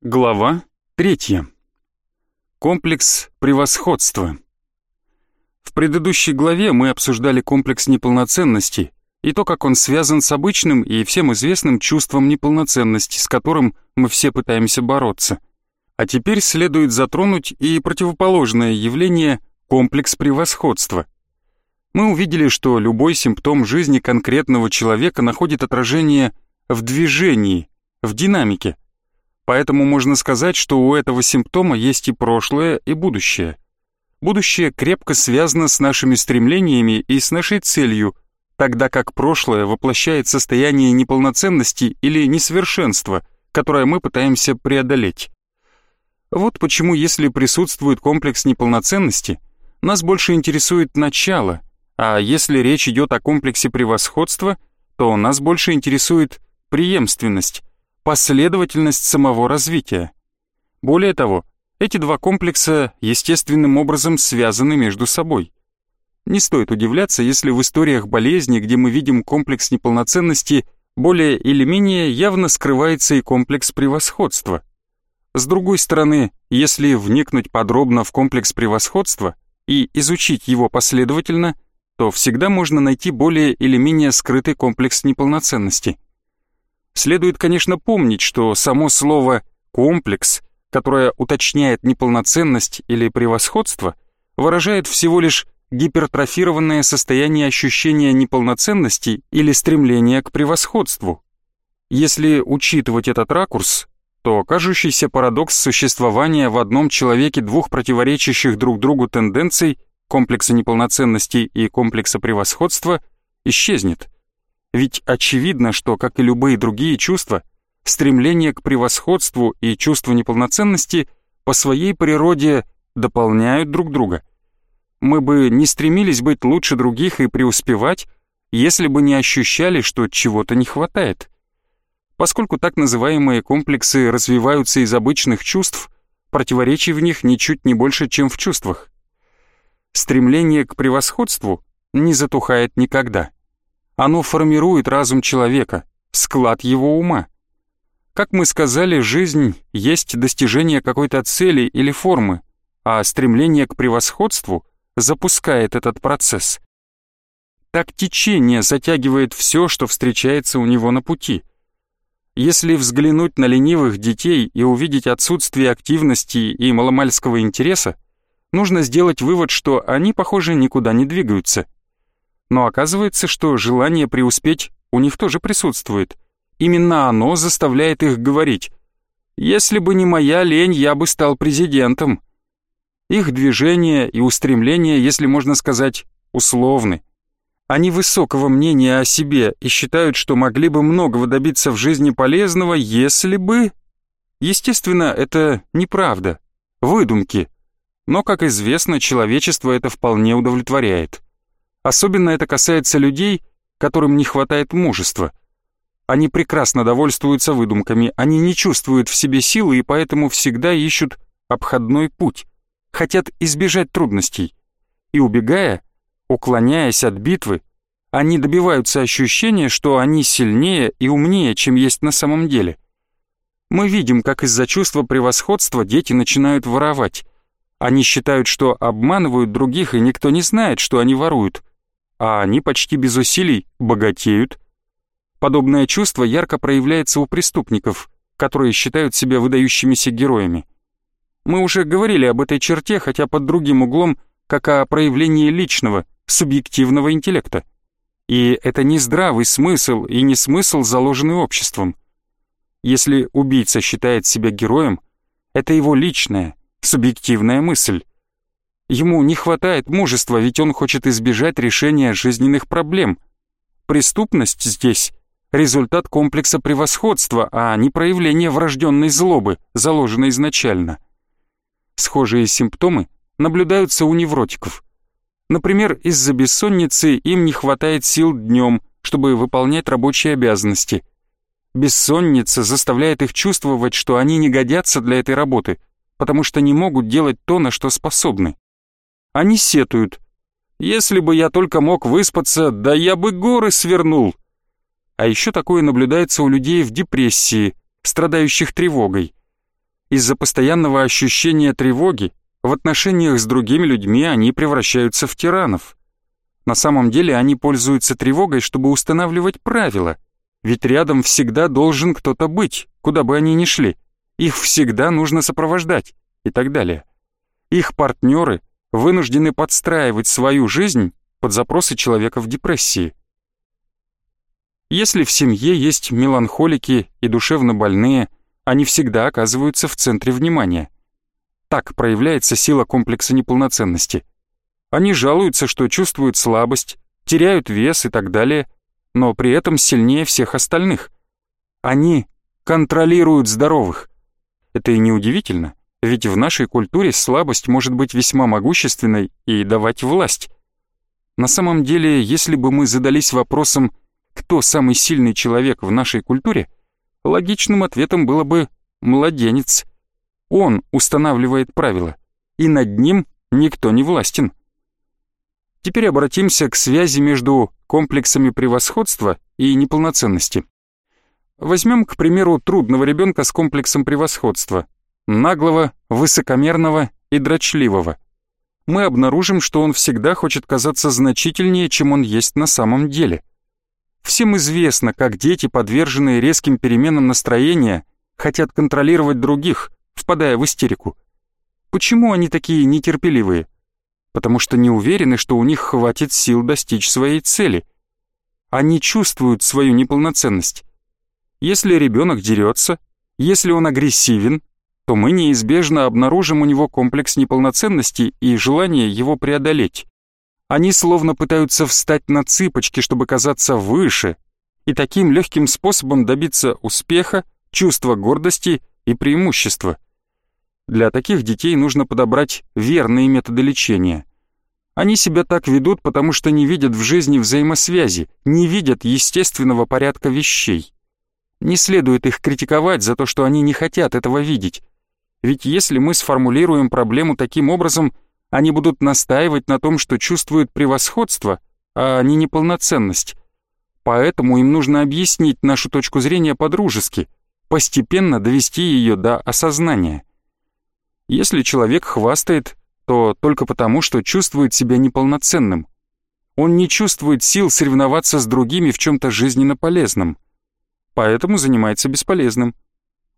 Глава третья. Комплекс превосходства. В предыдущей главе мы обсуждали комплекс неполноценности и то, как он связан с обычным и всем известным чувством неполноценности, с которым мы все пытаемся бороться. А теперь следует затронуть и противоположное явление комплекс превосходства. Мы увидели, что любой симптом жизни конкретного человека находит отражение в движении, в динамике. Поэтому можно сказать, что у этого симптома есть и прошлое, и будущее. Будущее крепко связано с нашими стремлениями и с нашей целью, тогда как прошлое воплощает состояние неполноценности или несовершенства, которое мы пытаемся преодолеть. Вот почему, если присутствует комплекс неполноценности, нас больше интересует начало, а если речь идет о комплексе превосходства, то нас больше интересует преемственность, последовательность самого развития. Более того, эти два комплекса естественным образом связаны между собой. Не стоит удивляться, если в историях болезни, где мы видим комплекс неполноценности, более или менее явно скрывается и комплекс превосходства. С другой стороны, если вникнуть подробно в комплекс превосходства и изучить его последовательно, то всегда можно найти более или менее скрытый комплекс неполноценности – Следует, конечно, помнить, что само слово «комплекс», которое уточняет неполноценность или превосходство, выражает всего лишь гипертрофированное состояние ощущения неполноценности или стремления к превосходству. Если учитывать этот ракурс, то кажущийся парадокс существования в одном человеке двух противоречащих друг другу тенденций комплекса неполноценности и комплекса превосходства исчезнет – ведь очевидно, что, как и любые другие чувства, стремление к превосходству и чувство неполноценности по своей природе дополняют друг друга. Мы бы не стремились быть лучше других и преуспевать, если бы не ощущали, что чего-то не хватает. Поскольку так называемые комплексы развиваются из обычных чувств, противоречий в них ничуть не больше, чем в чувствах. Стремление к превосходству не затухает никогда. Оно формирует разум человека, склад его ума. Как мы сказали, жизнь есть достижение какой-то цели или формы, а стремление к превосходству запускает этот процесс. Так течение затягивает все, что встречается у него на пути. Если взглянуть на ленивых детей и увидеть отсутствие активности и маломальского интереса, нужно сделать вывод, что они, похоже, никуда не двигаются – но оказывается, что желание преуспеть у них тоже присутствует. Именно оно заставляет их говорить «Если бы не моя лень, я бы стал президентом». Их движения и устремления, если можно сказать, условны. Они высокого мнения о себе и считают, что могли бы многого добиться в жизни полезного, если бы... Естественно, это неправда, выдумки. Но, как известно, человечество это вполне удовлетворяет. Особенно это касается людей, которым не хватает мужества. Они прекрасно довольствуются выдумками, они не чувствуют в себе силы и поэтому всегда ищут обходной путь, хотят избежать трудностей. И убегая, уклоняясь от битвы, они добиваются ощущения, что они сильнее и умнее, чем есть на самом деле. Мы видим, как из-за чувства превосходства дети начинают воровать. Они считают, что обманывают других, и никто не знает, что они воруют а они почти без усилий богатеют. Подобное чувство ярко проявляется у преступников, которые считают себя выдающимися героями. Мы уже говорили об этой черте, хотя под другим углом, как о проявлении личного, субъективного интеллекта. И это не здравый смысл и не смысл, заложенный обществом. Если убийца считает себя героем, это его личная, субъективная мысль. Ему не хватает мужества, ведь он хочет избежать решения жизненных проблем. Преступность здесь – результат комплекса превосходства, а не проявление врожденной злобы, заложенной изначально. Схожие симптомы наблюдаются у невротиков. Например, из-за бессонницы им не хватает сил днем, чтобы выполнять рабочие обязанности. Бессонница заставляет их чувствовать, что они не годятся для этой работы, потому что не могут делать то, на что способны. Они сетуют. Если бы я только мог выспаться, да я бы горы свернул. А еще такое наблюдается у людей в депрессии, страдающих тревогой. из-за постоянного ощущения тревоги в отношениях с другими людьми они превращаются в тиранов. На самом деле они пользуются тревогой, чтобы устанавливать правила, ведь рядом всегда должен кто-то быть, куда бы они ни шли. Их всегда нужно сопровождать и так далее. Их партнеры вынуждены подстраивать свою жизнь под запросы человека в депрессии. Если в семье есть меланхолики и душевно больные, они всегда оказываются в центре внимания. Так проявляется сила комплекса неполноценности. Они жалуются, что чувствуют слабость, теряют вес и так далее, но при этом сильнее всех остальных. Они контролируют здоровых. Это и неудивительно, ведь в нашей культуре слабость может быть весьма могущественной и давать власть. На самом деле, если бы мы задались вопросом, кто самый сильный человек в нашей культуре, логичным ответом было бы «младенец». Он устанавливает правила, и над ним никто не властен. Теперь обратимся к связи между комплексами превосходства и неполноценности. Возьмем, к примеру, трудного ребенка с комплексом превосходства, наглого, высокомерного и дрочливого. Мы обнаружим, что он всегда хочет казаться значительнее, чем он есть на самом деле. Всем известно, как дети, подверженные резким переменам настроения, хотят контролировать других, впадая в истерику. Почему они такие нетерпеливые? Потому что не уверены, что у них хватит сил достичь своей цели. Они чувствуют свою неполноценность. Если ребенок дерется, если он агрессивен, то мы неизбежно обнаружим у него комплекс неполноценности и желание его преодолеть. Они словно пытаются встать на цыпочки, чтобы казаться выше, и таким легким способом добиться успеха, чувства гордости и преимущества. Для таких детей нужно подобрать верные методы лечения. Они себя так ведут, потому что не видят в жизни взаимосвязи, не видят естественного порядка вещей. Не следует их критиковать за то, что они не хотят этого видеть. Ведь если мы сформулируем проблему таким образом, они будут настаивать на том, что чувствуют превосходство, а не неполноценность. Поэтому им нужно объяснить нашу точку зрения по-дружески, постепенно довести ее до осознания. Если человек хвастает, то только потому, что чувствует себя неполноценным. Он не чувствует сил соревноваться с другими в чем-то жизненно полезном. Поэтому занимается бесполезным.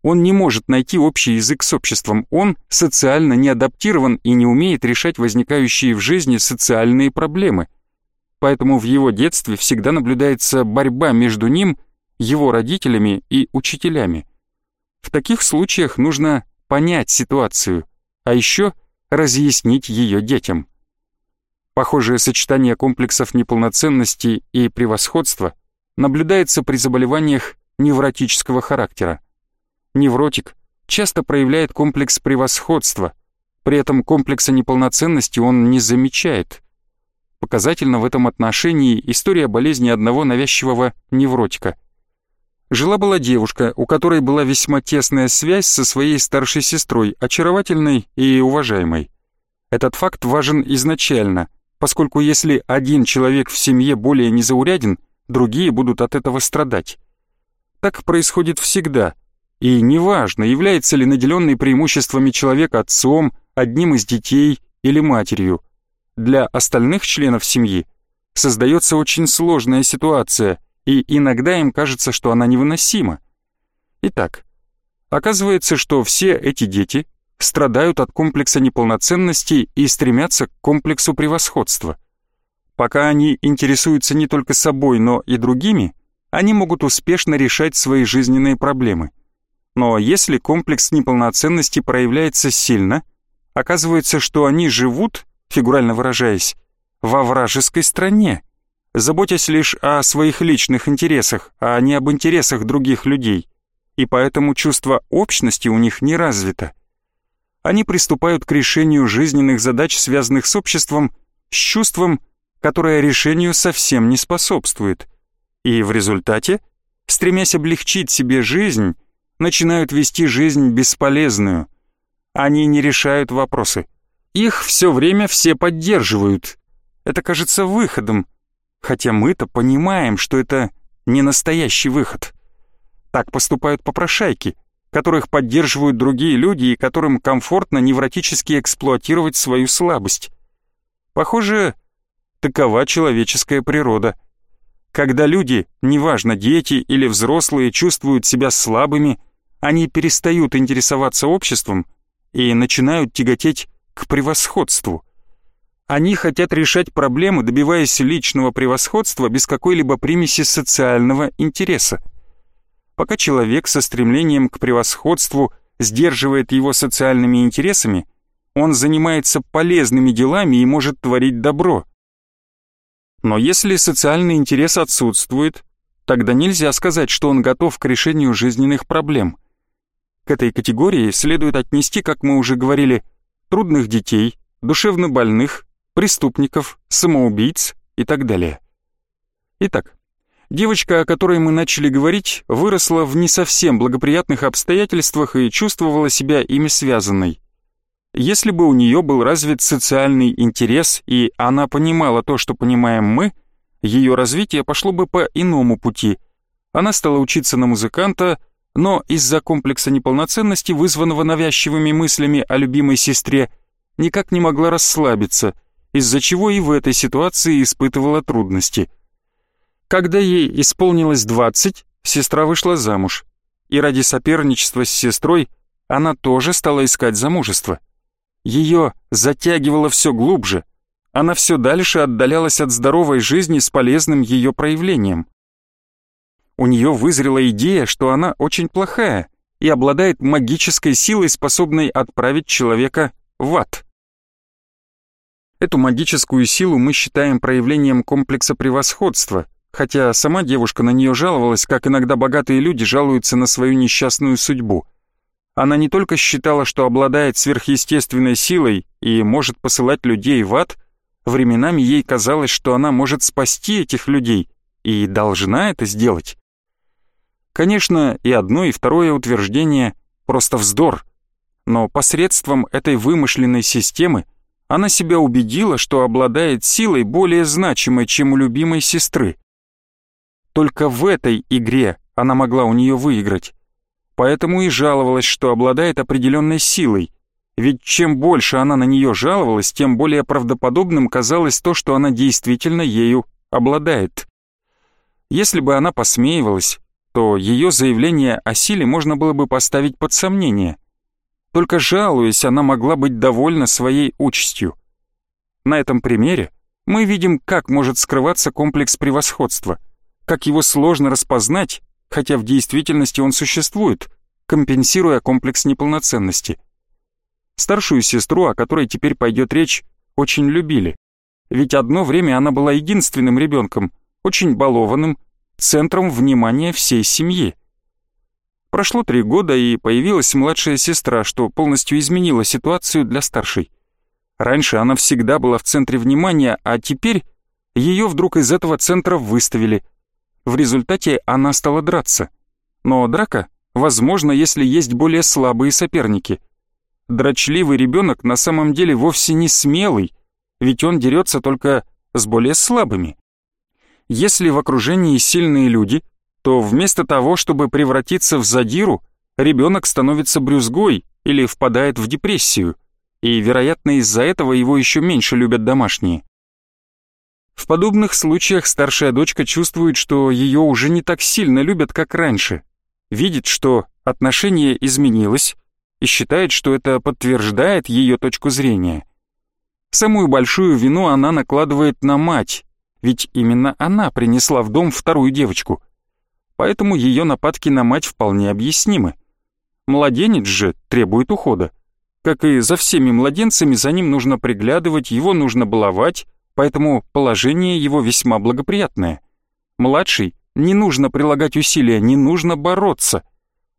Он не может найти общий язык с обществом, он социально не адаптирован и не умеет решать возникающие в жизни социальные проблемы. Поэтому в его детстве всегда наблюдается борьба между ним, его родителями и учителями. В таких случаях нужно понять ситуацию, а еще разъяснить ее детям. Похожее сочетание комплексов неполноценности и превосходства наблюдается при заболеваниях невротического характера. Невротик часто проявляет комплекс превосходства, при этом комплекса неполноценности он не замечает. Показательно в этом отношении история болезни одного навязчивого невротика – Жила-была девушка, у которой была весьма тесная связь со своей старшей сестрой, очаровательной и уважаемой. Этот факт важен изначально, поскольку если один человек в семье более незауряден, другие будут от этого страдать. Так происходит всегда, и неважно, является ли наделенный преимуществами человек отцом, одним из детей или матерью. Для остальных членов семьи создается очень сложная ситуация – и иногда им кажется, что она невыносима. Итак, оказывается, что все эти дети страдают от комплекса неполноценности и стремятся к комплексу превосходства. Пока они интересуются не только собой, но и другими, они могут успешно решать свои жизненные проблемы. Но если комплекс неполноценности проявляется сильно, оказывается, что они живут, фигурально выражаясь, во вражеской стране, заботясь лишь о своих личных интересах, а не об интересах других людей, и поэтому чувство общности у них не развито. Они приступают к решению жизненных задач, связанных с обществом, с чувством, которое решению совсем не способствует. И в результате, стремясь облегчить себе жизнь, начинают вести жизнь бесполезную. Они не решают вопросы. Их все время все поддерживают. Это кажется выходом, хотя мы-то понимаем, что это не настоящий выход. Так поступают попрошайки, которых поддерживают другие люди и которым комфортно невротически эксплуатировать свою слабость. Похоже, такова человеческая природа. Когда люди, неважно дети или взрослые, чувствуют себя слабыми, они перестают интересоваться обществом и начинают тяготеть к превосходству. Они хотят решать проблемы, добиваясь личного превосходства без какой-либо примеси социального интереса. Пока человек со стремлением к превосходству сдерживает его социальными интересами, он занимается полезными делами и может творить добро. Но если социальный интерес отсутствует, тогда нельзя сказать, что он готов к решению жизненных проблем. К этой категории следует отнести, как мы уже говорили, трудных детей, душевно больных, преступников, самоубийц и так далее. Итак, девочка, о которой мы начали говорить, выросла в не совсем благоприятных обстоятельствах и чувствовала себя ими связанной. Если бы у нее был развит социальный интерес и она понимала то, что понимаем мы, ее развитие пошло бы по иному пути. Она стала учиться на музыканта, но из-за комплекса неполноценности, вызванного навязчивыми мыслями о любимой сестре, никак не могла расслабиться, из-за чего и в этой ситуации испытывала трудности. Когда ей исполнилось 20, сестра вышла замуж, и ради соперничества с сестрой она тоже стала искать замужество. Ее затягивало все глубже, она все дальше отдалялась от здоровой жизни с полезным ее проявлением. У нее вызрела идея, что она очень плохая и обладает магической силой, способной отправить человека в ад. Эту магическую силу мы считаем проявлением комплекса превосходства, хотя сама девушка на нее жаловалась, как иногда богатые люди жалуются на свою несчастную судьбу – она не только считала, что обладает сверхъестественной силой и может посылать людей в ад, временами ей казалось, что она может спасти этих людей и должна это сделать. Конечно, и одно, и второе утверждение — просто вздор, но посредством этой вымышленной системы она себя убедила, что обладает силой более значимой, чем у любимой сестры. Только в этой игре она могла у нее выиграть поэтому и жаловалась, что обладает определенной силой. Ведь чем больше она на нее жаловалась, тем более правдоподобным казалось то, что она действительно ею обладает. Если бы она посмеивалась, то ее заявление о силе можно было бы поставить под сомнение. Только жалуясь, она могла быть довольна своей участью. На этом примере мы видим, как может скрываться комплекс превосходства, как его сложно распознать хотя в действительности он существует, компенсируя комплекс неполноценности. Старшую сестру, о которой теперь пойдет речь, очень любили. Ведь одно время она была единственным ребенком, очень балованным, центром внимания всей семьи. Прошло три года, и появилась младшая сестра, что полностью изменило ситуацию для старшей. Раньше она всегда была в центре внимания, а теперь ее вдруг из этого центра выставили – в результате она стала драться. Но драка возможно, если есть более слабые соперники. Дрочливый ребенок на самом деле вовсе не смелый, ведь он дерется только с более слабыми. Если в окружении сильные люди, то вместо того, чтобы превратиться в задиру, ребенок становится брюзгой или впадает в депрессию, и, вероятно, из-за этого его еще меньше любят домашние. В подобных случаях старшая дочка чувствует, что ее уже не так сильно любят, как раньше, видит, что отношение изменилось и считает, что это подтверждает ее точку зрения. Самую большую вину она накладывает на мать, ведь именно она принесла в дом вторую девочку. Поэтому ее нападки на мать вполне объяснимы. Младенец же требует ухода. Как и за всеми младенцами, за ним нужно приглядывать, его нужно баловать, поэтому положение его весьма благоприятное. Младший не нужно прилагать усилия, не нужно бороться.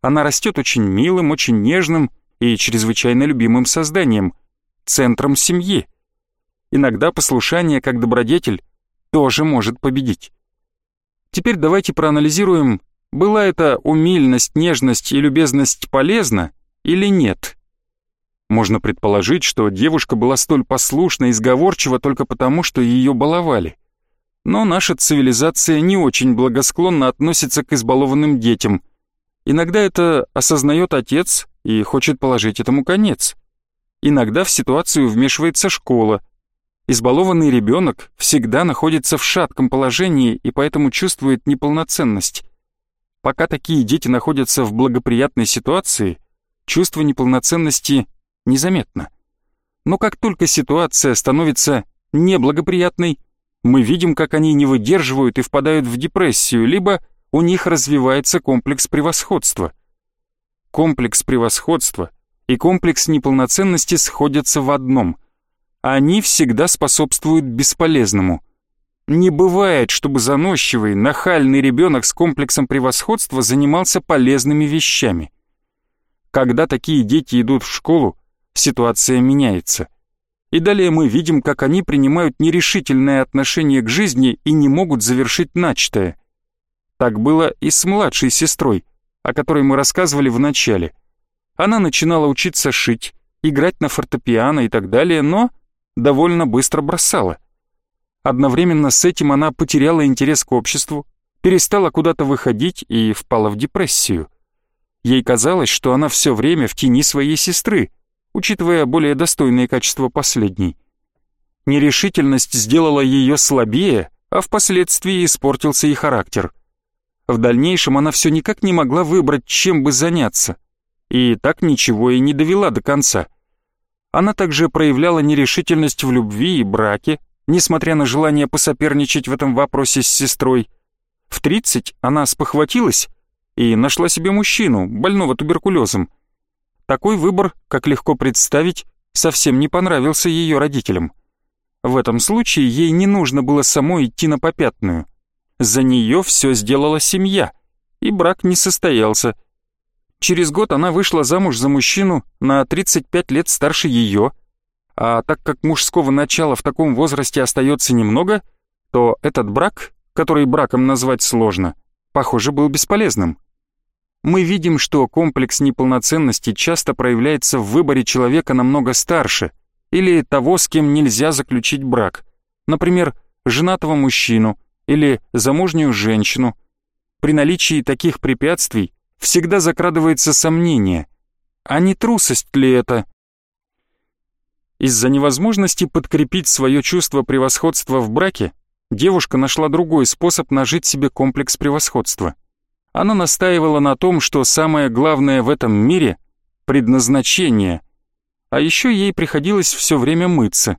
Она растет очень милым, очень нежным и чрезвычайно любимым созданием, центром семьи. Иногда послушание как добродетель тоже может победить. Теперь давайте проанализируем, была это умильность, нежность и любезность полезна или нет. Можно предположить, что девушка была столь послушна и сговорчива только потому, что ее баловали. Но наша цивилизация не очень благосклонно относится к избалованным детям. Иногда это осознает отец и хочет положить этому конец. Иногда в ситуацию вмешивается школа. Избалованный ребенок всегда находится в шатком положении и поэтому чувствует неполноценность. Пока такие дети находятся в благоприятной ситуации, чувство неполноценности незаметно. Но как только ситуация становится неблагоприятной, мы видим, как они не выдерживают и впадают в депрессию, либо у них развивается комплекс превосходства. Комплекс превосходства и комплекс неполноценности сходятся в одном. Они всегда способствуют бесполезному. Не бывает, чтобы заносчивый, нахальный ребенок с комплексом превосходства занимался полезными вещами. Когда такие дети идут в школу, ситуация меняется. И далее мы видим, как они принимают нерешительное отношение к жизни и не могут завершить начатое. Так было и с младшей сестрой, о которой мы рассказывали в начале. Она начинала учиться шить, играть на фортепиано и так далее, но довольно быстро бросала. Одновременно с этим она потеряла интерес к обществу, перестала куда-то выходить и впала в депрессию. Ей казалось, что она все время в тени своей сестры, учитывая более достойные качества последней. Нерешительность сделала ее слабее, а впоследствии испортился и характер. В дальнейшем она все никак не могла выбрать, чем бы заняться, и так ничего и не довела до конца. Она также проявляла нерешительность в любви и браке, несмотря на желание посоперничать в этом вопросе с сестрой. В 30 она спохватилась и нашла себе мужчину, больного туберкулезом, такой выбор, как легко представить, совсем не понравился ее родителям. В этом случае ей не нужно было самой идти на попятную. За нее все сделала семья, и брак не состоялся. Через год она вышла замуж за мужчину на 35 лет старше ее, а так как мужского начала в таком возрасте остается немного, то этот брак, который браком назвать сложно, похоже, был бесполезным. Мы видим, что комплекс неполноценности часто проявляется в выборе человека намного старше или того, с кем нельзя заключить брак, например, женатого мужчину или замужнюю женщину. При наличии таких препятствий всегда закрадывается сомнение, а не трусость ли это? Из-за невозможности подкрепить свое чувство превосходства в браке, девушка нашла другой способ нажить себе комплекс превосходства. Она настаивала на том, что самое главное в этом мире — предназначение. А еще ей приходилось все время мыться.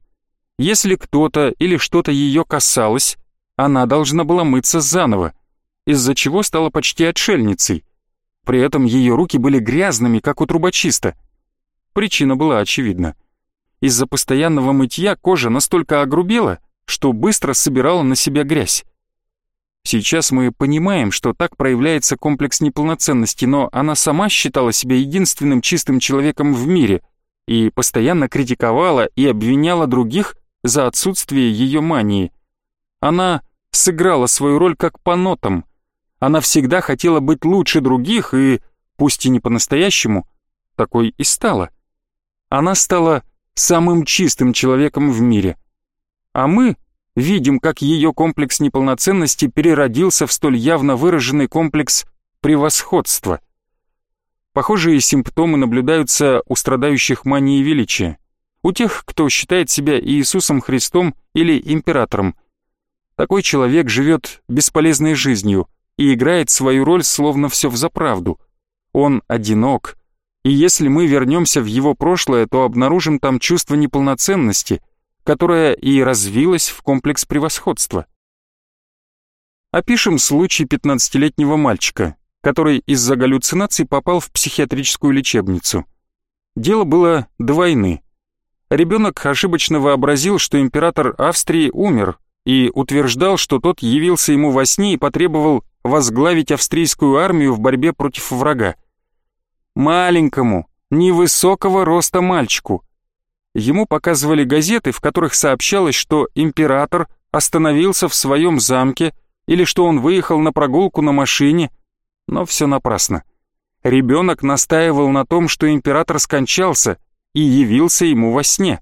Если кто-то или что-то ее касалось, она должна была мыться заново, из-за чего стала почти отшельницей. При этом ее руки были грязными, как у трубочиста. Причина была очевидна. Из-за постоянного мытья кожа настолько огрубела, что быстро собирала на себя грязь. Сейчас мы понимаем, что так проявляется комплекс неполноценности, но она сама считала себя единственным чистым человеком в мире и постоянно критиковала и обвиняла других за отсутствие ее мании. Она сыграла свою роль как по нотам. Она всегда хотела быть лучше других и, пусть и не по-настоящему, такой и стала. Она стала самым чистым человеком в мире. А мы видим, как ее комплекс неполноценности переродился в столь явно выраженный комплекс превосходства. Похожие симптомы наблюдаются у страдающих манией величия, у тех, кто считает себя Иисусом Христом или императором. Такой человек живет бесполезной жизнью и играет свою роль словно все взаправду. Он одинок, и если мы вернемся в его прошлое, то обнаружим там чувство неполноценности – которая и развилась в комплекс превосходства. Опишем случай 15-летнего мальчика, который из-за галлюцинаций попал в психиатрическую лечебницу. Дело было до войны. Ребенок ошибочно вообразил, что император Австрии умер, и утверждал, что тот явился ему во сне и потребовал возглавить австрийскую армию в борьбе против врага. Маленькому, невысокого роста мальчику, Ему показывали газеты, в которых сообщалось, что император остановился в своем замке или что он выехал на прогулку на машине, но все напрасно. Ребенок настаивал на том, что император скончался и явился ему во сне.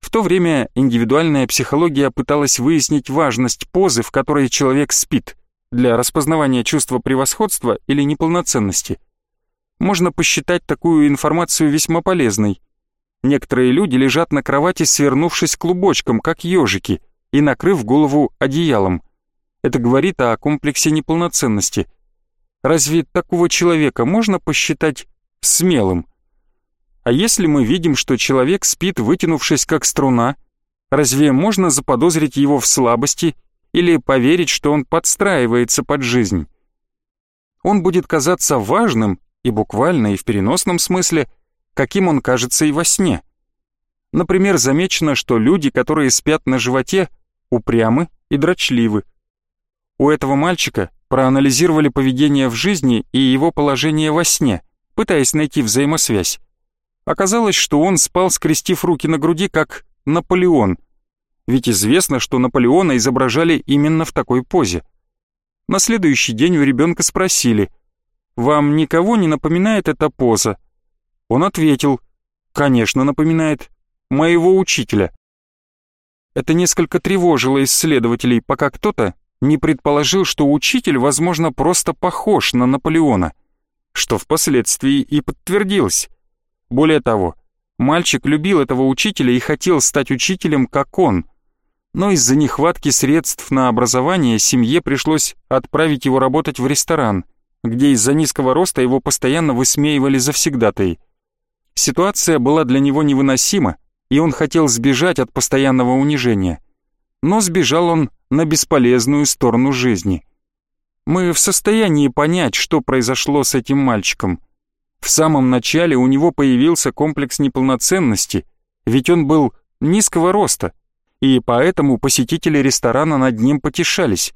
В то время индивидуальная психология пыталась выяснить важность позы, в которой человек спит, для распознавания чувства превосходства или неполноценности. Можно посчитать такую информацию весьма полезной. Некоторые люди лежат на кровати, свернувшись клубочком, как ежики, и накрыв голову одеялом. Это говорит о комплексе неполноценности. Разве такого человека можно посчитать смелым? А если мы видим, что человек спит, вытянувшись как струна, разве можно заподозрить его в слабости или поверить, что он подстраивается под жизнь? Он будет казаться важным и буквально, и в переносном смысле, каким он кажется и во сне. Например, замечено, что люди, которые спят на животе, упрямы и дрочливы. У этого мальчика проанализировали поведение в жизни и его положение во сне, пытаясь найти взаимосвязь. Оказалось, что он спал, скрестив руки на груди, как Наполеон. Ведь известно, что Наполеона изображали именно в такой позе. На следующий день у ребенка спросили, «Вам никого не напоминает эта поза?» Он ответил, «Конечно, напоминает. Моего учителя». Это несколько тревожило исследователей, пока кто-то не предположил, что учитель, возможно, просто похож на Наполеона, что впоследствии и подтвердилось. Более того, мальчик любил этого учителя и хотел стать учителем, как он. Но из-за нехватки средств на образование семье пришлось отправить его работать в ресторан, где из-за низкого роста его постоянно высмеивали завсегдатаи. Ситуация была для него невыносима, и он хотел сбежать от постоянного унижения. Но сбежал он на бесполезную сторону жизни. Мы в состоянии понять, что произошло с этим мальчиком – в самом начале у него появился комплекс неполноценности, ведь он был низкого роста, и поэтому посетители ресторана над ним потешались.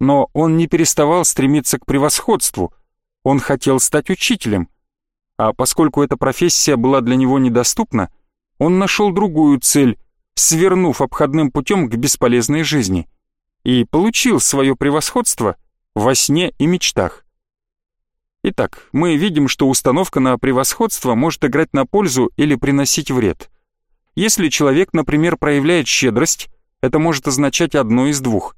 Но он не переставал стремиться к превосходству, он хотел стать учителем. А поскольку эта профессия была для него недоступна, он нашел другую цель, свернув обходным путем к бесполезной жизни, и получил свое превосходство во сне и мечтах. Итак, мы видим, что установка на превосходство может играть на пользу или приносить вред. Если человек, например, проявляет щедрость, это может означать одно из двух.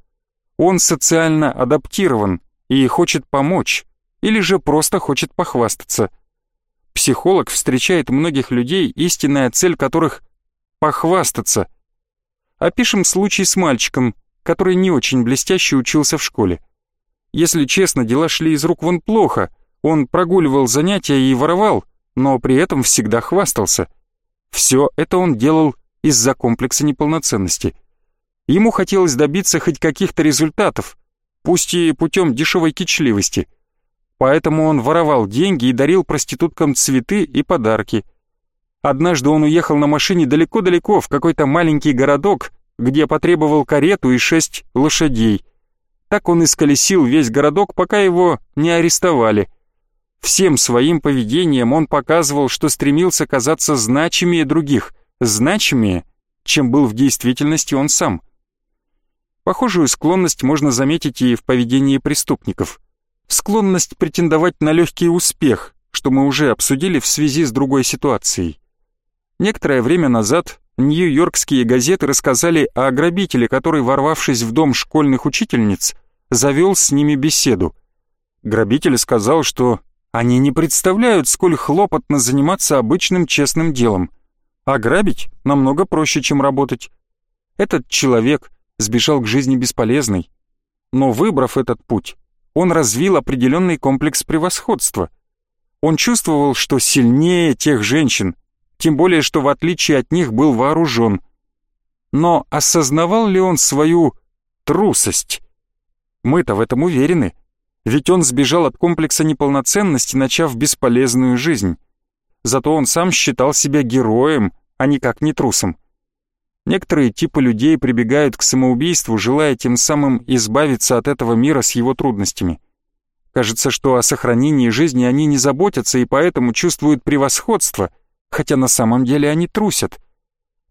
Он социально адаптирован и хочет помочь, или же просто хочет похвастаться. Психолог встречает многих людей, истинная цель которых – похвастаться. Опишем случай с мальчиком, который не очень блестяще учился в школе. Если честно, дела шли из рук вон плохо – он прогуливал занятия и воровал, но при этом всегда хвастался. Все это он делал из-за комплекса неполноценности. Ему хотелось добиться хоть каких-то результатов, пусть и путем дешевой кичливости. Поэтому он воровал деньги и дарил проституткам цветы и подарки. Однажды он уехал на машине далеко-далеко в какой-то маленький городок, где потребовал карету и шесть лошадей. Так он исколесил весь городок, пока его не арестовали. Всем своим поведением он показывал, что стремился казаться значимее других, значимее, чем был в действительности он сам. Похожую склонность можно заметить и в поведении преступников. Склонность претендовать на легкий успех, что мы уже обсудили в связи с другой ситуацией. Некоторое время назад нью-йоркские газеты рассказали о грабителе, который, ворвавшись в дом школьных учительниц, завел с ними беседу. Грабитель сказал, что они не представляют, сколь хлопотно заниматься обычным честным делом. А грабить намного проще, чем работать. Этот человек сбежал к жизни бесполезной. Но выбрав этот путь, он развил определенный комплекс превосходства. Он чувствовал, что сильнее тех женщин, тем более, что в отличие от них был вооружен. Но осознавал ли он свою трусость? Мы-то в этом уверены. Ведь он сбежал от комплекса неполноценности, начав бесполезную жизнь. Зато он сам считал себя героем, а никак не трусом. Некоторые типы людей прибегают к самоубийству, желая тем самым избавиться от этого мира с его трудностями. Кажется, что о сохранении жизни они не заботятся и поэтому чувствуют превосходство, хотя на самом деле они трусят.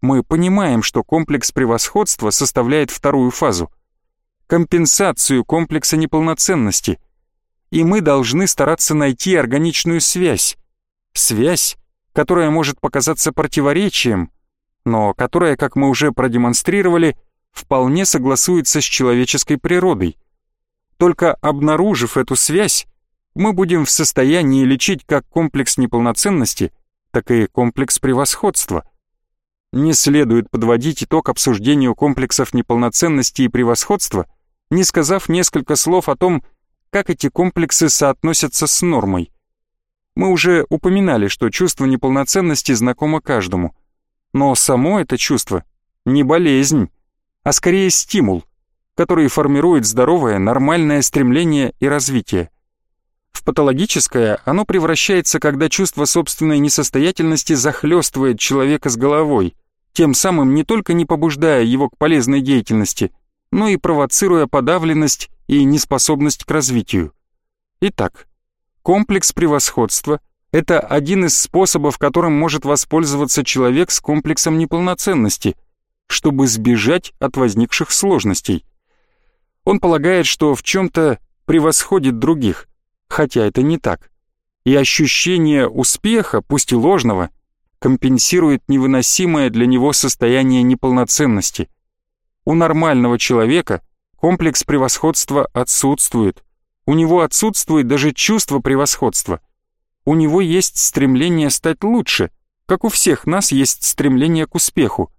Мы понимаем, что комплекс превосходства составляет вторую фазу — компенсацию комплекса неполноценности — и мы должны стараться найти органичную связь. Связь, которая может показаться противоречием, но которая, как мы уже продемонстрировали, вполне согласуется с человеческой природой. Только обнаружив эту связь, мы будем в состоянии лечить как комплекс неполноценности, так и комплекс превосходства. Не следует подводить итог обсуждению комплексов неполноценности и превосходства, не сказав несколько слов о том, как эти комплексы соотносятся с нормой. Мы уже упоминали, что чувство неполноценности знакомо каждому. Но само это чувство не болезнь, а скорее стимул, который формирует здоровое, нормальное стремление и развитие. В патологическое оно превращается, когда чувство собственной несостоятельности захлестывает человека с головой, тем самым не только не побуждая его к полезной деятельности, но и провоцируя подавленность и неспособность к развитию. Итак, комплекс превосходства – это один из способов, которым может воспользоваться человек с комплексом неполноценности, чтобы сбежать от возникших сложностей. Он полагает, что в чем-то превосходит других – хотя это не так. И ощущение успеха, пусть и ложного, компенсирует невыносимое для него состояние неполноценности. У нормального человека комплекс превосходства отсутствует. У него отсутствует даже чувство превосходства. У него есть стремление стать лучше, как у всех нас есть стремление к успеху.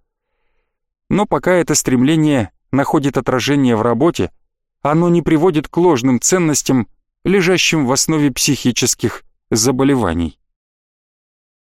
Но пока это стремление находит отражение в работе, оно не приводит к ложным ценностям лежащим в основе психических заболеваний.